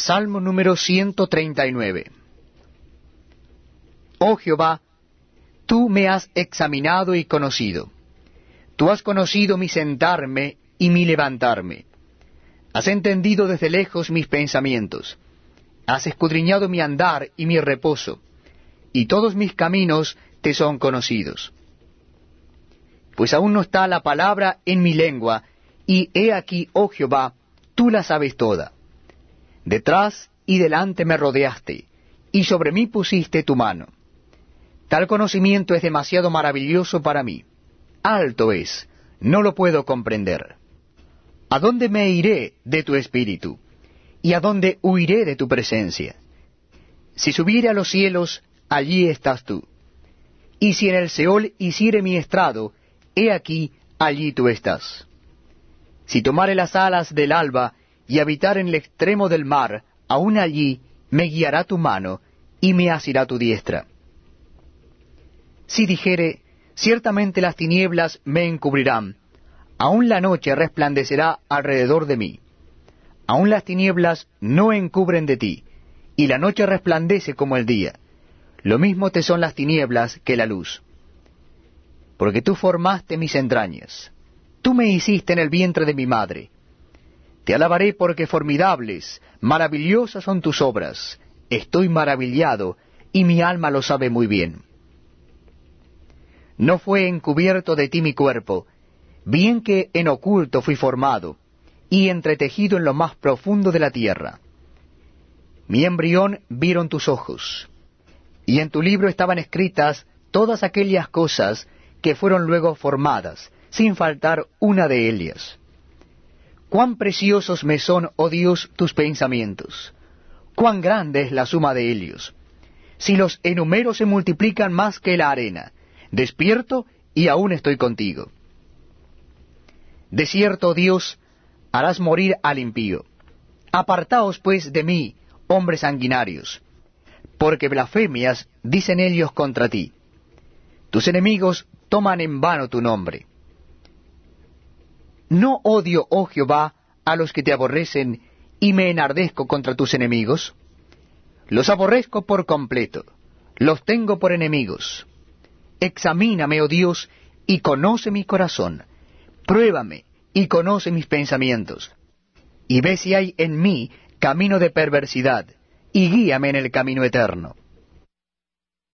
Salmo número 139. Oh Jehová, tú me has examinado y conocido. Tú has conocido mi sentarme y mi levantarme. Has entendido desde lejos mis pensamientos. Has escudriñado mi andar y mi reposo, y todos mis caminos te son conocidos. Pues aún no está la palabra en mi lengua, y he aquí, oh Jehová, tú la sabes toda. Detrás y delante me rodeaste, y sobre mí pusiste tu mano. Tal conocimiento es demasiado maravilloso para mí. Alto es, no lo puedo comprender. ¿A dónde me iré de tu espíritu? ¿Y a dónde huiré de tu presencia? Si subiere a los cielos, allí estás tú. Y si en el Seol hiciere mi estrado, he aquí, allí tú estás. Si tomare las alas del alba y habitar en el extremo del mar, aun allí me guiará tu mano y me asirá tu diestra. Si dijere, ciertamente las tinieblas me encubrirán, aun la noche resplandecerá alrededor de mí. Aun las tinieblas no encubren de ti, y la noche resplandece como el día. Lo mismo te son las tinieblas que la luz. Porque tú formaste mis entrañas, tú me hiciste en el vientre de mi madre. Te alabaré porque formidables, maravillosas son tus obras. Estoy maravillado, y mi alma lo sabe muy bien. No fue encubierto de ti mi cuerpo, bien que en oculto fui formado, y entretejido en lo más profundo de la tierra. Mi embrión vieron tus ojos, y en tu libro estaban escritas todas aquellas cosas que fueron luego formadas, sin faltar una de ellas. Cuán preciosos me son, oh Dios, tus pensamientos. Cuán grande es la suma de ellos. Si los enumero se multiplican más que la arena, despierto y aún estoy contigo. De cierto, Dios, harás morir al impío. Apartaos pues de mí, hombres sanguinarios, porque blasfemias dicen ellos contra ti. Tus enemigos toman en vano tu nombre. ¿No odio, oh Jehová, a los que te aborrecen y me enardezco contra tus enemigos? Los aborrezco por completo, los tengo por enemigos. Examíname, oh Dios, y conoce mi corazón. Pruébame y conoce mis pensamientos. Y ve si hay en mí camino de perversidad, y guíame en el camino eterno.